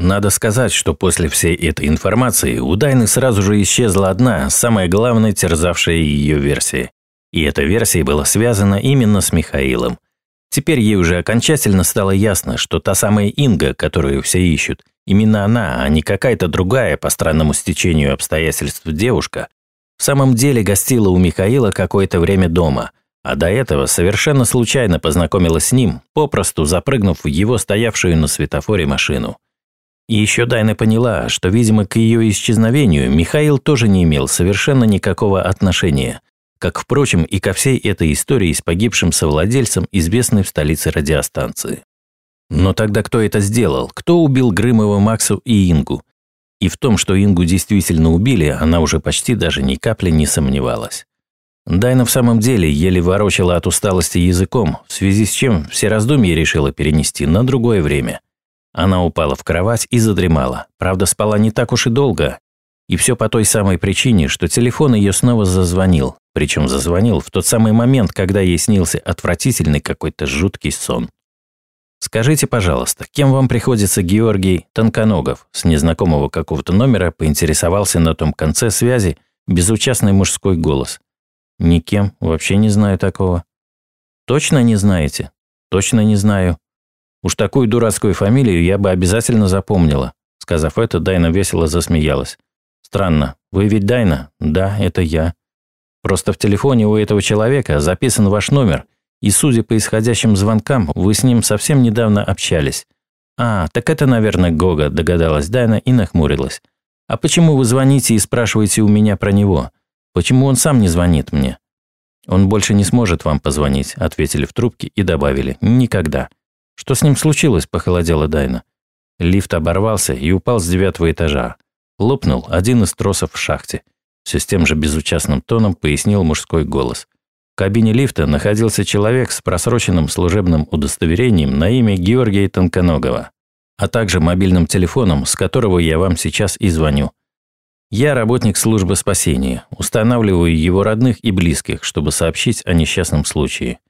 Надо сказать, что после всей этой информации у Дайны сразу же исчезла одна, самая главная терзавшая ее версия. И эта версия была связана именно с Михаилом. Теперь ей уже окончательно стало ясно, что та самая Инга, которую все ищут, именно она, а не какая-то другая по странному стечению обстоятельств девушка, в самом деле гостила у Михаила какое-то время дома, а до этого совершенно случайно познакомилась с ним, попросту запрыгнув в его стоявшую на светофоре машину. И еще Дайна поняла, что, видимо, к ее исчезновению Михаил тоже не имел совершенно никакого отношения, как, впрочем, и ко всей этой истории с погибшим совладельцем известной в столице радиостанции. Но тогда кто это сделал? Кто убил Грымова, Максу и Ингу? И в том, что Ингу действительно убили, она уже почти даже ни капли не сомневалась. Дайна в самом деле еле ворочала от усталости языком, в связи с чем все раздумья решила перенести на другое время – она упала в кровать и задремала. Правда, спала не так уж и долго. И все по той самой причине, что телефон ее снова зазвонил. Причем зазвонил в тот самый момент, когда ей снился отвратительный какой-то жуткий сон. «Скажите, пожалуйста, кем вам приходится Георгий Тонконогов?» С незнакомого какого-то номера поинтересовался на том конце связи безучастный мужской голос. «Никем, вообще не знаю такого». «Точно не знаете?» «Точно не знаю. Уж такую дурацкую фамилию я бы обязательно запомнила. Сказав это, Дайна весело засмеялась. Странно. Вы ведь Дайна? Да, это я. Просто в телефоне у этого человека записан ваш номер, и, судя по исходящим звонкам, вы с ним совсем недавно общались. А, так это, наверное, Гога, догадалась Дайна и нахмурилась. А почему вы звоните и спрашиваете у меня про него? Почему он сам не звонит мне? Он больше не сможет вам позвонить, ответили в трубке и добавили. Никогда. «Что с ним случилось?» – похолодела Дайна. Лифт оборвался и упал с девятого этажа. Лопнул один из тросов в шахте. Все с тем же безучастным тоном пояснил мужской голос. В кабине лифта находился человек с просроченным служебным удостоверением на имя Георгия Тонконогова, а также мобильным телефоном, с которого я вам сейчас и звоню. Я работник службы спасения, устанавливаю его родных и близких, чтобы сообщить о несчастном случае.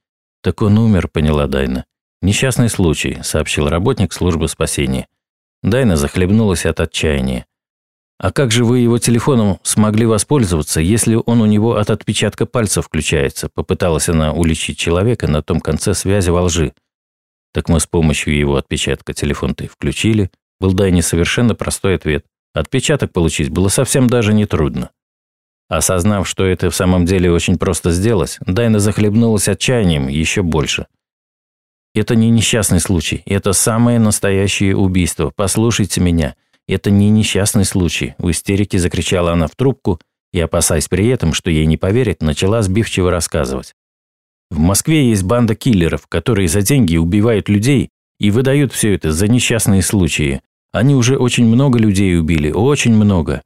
Так он умер, поняла Дайна. «Несчастный случай», – сообщил работник службы спасения. Дайна захлебнулась от отчаяния. «А как же вы его телефоном смогли воспользоваться, если он у него от отпечатка пальца включается?» Попыталась она уличить человека на том конце связи во лжи. «Так мы с помощью его отпечатка телефон-то и включили». Был Дайне совершенно простой ответ. Отпечаток получить было совсем даже нетрудно. Осознав, что это в самом деле очень просто сделать, Дайна захлебнулась отчаянием еще больше – это не несчастный случай, это самое настоящее убийство. Послушайте меня, это не несчастный случай. В истерике закричала она в трубку и, опасаясь при этом, что ей не поверят, начала сбивчиво рассказывать. В Москве есть банда киллеров, которые за деньги убивают людей и выдают все это за несчастные случаи. Они уже очень много людей убили, очень много.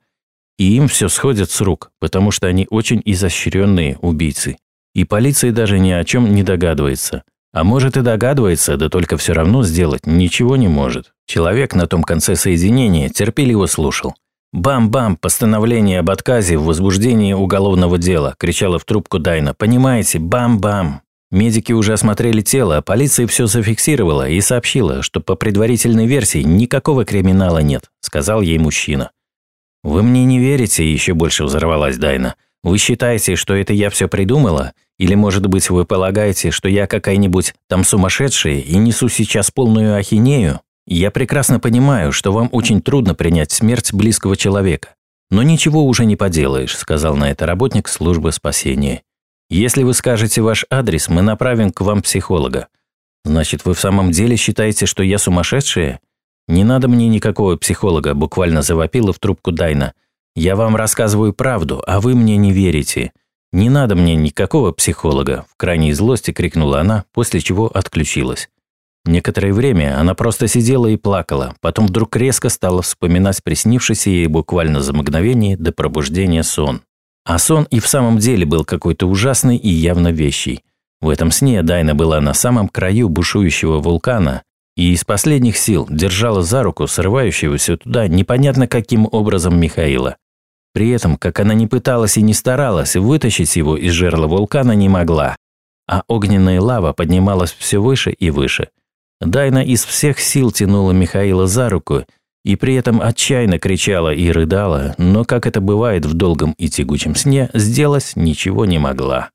И им все сходит с рук, потому что они очень изощренные убийцы. И полиция даже ни о чем не догадывается. А может и догадывается, да только все равно сделать ничего не может. Человек на том конце соединения терпеливо слушал. «Бам-бам! Постановление об отказе в возбуждении уголовного дела!» – кричала в трубку Дайна. «Понимаете? Бам-бам!» Медики уже осмотрели тело, полиция все зафиксировала и сообщила, что по предварительной версии никакого криминала нет, сказал ей мужчина. «Вы мне не верите?» – еще больше взорвалась Дайна. «Вы считаете, что это я все придумала? Или, может быть, вы полагаете, что я какая-нибудь там сумасшедшая и несу сейчас полную ахинею? Я прекрасно понимаю, что вам очень трудно принять смерть близкого человека. Но ничего уже не поделаешь, сказал на это работник службы спасения. Если вы скажете ваш адрес, мы направим к вам психолога. Значит, вы в самом деле считаете, что я сумасшедшая? Не надо мне никакого психолога, буквально завопила в трубку Дайна. Я вам рассказываю правду, а вы мне не верите. «Не надо мне никакого психолога», – в крайней злости крикнула она, после чего отключилась. Некоторое время она просто сидела и плакала, потом вдруг резко стала вспоминать приснившийся ей буквально за мгновение до пробуждения сон. А сон и в самом деле был какой-то ужасный и явно вещий. В этом сне Дайна была на самом краю бушующего вулкана и из последних сил держала за руку срывающегося туда непонятно каким образом Михаила. При этом, как она не пыталась и не старалась, вытащить его из жерла вулкана не могла, а огненная лава поднималась все выше и выше. Дайна из всех сил тянула Михаила за руку, и при этом отчаянно кричала и рыдала, но, как это бывает в долгом и тягучем сне, сделать ничего не могла.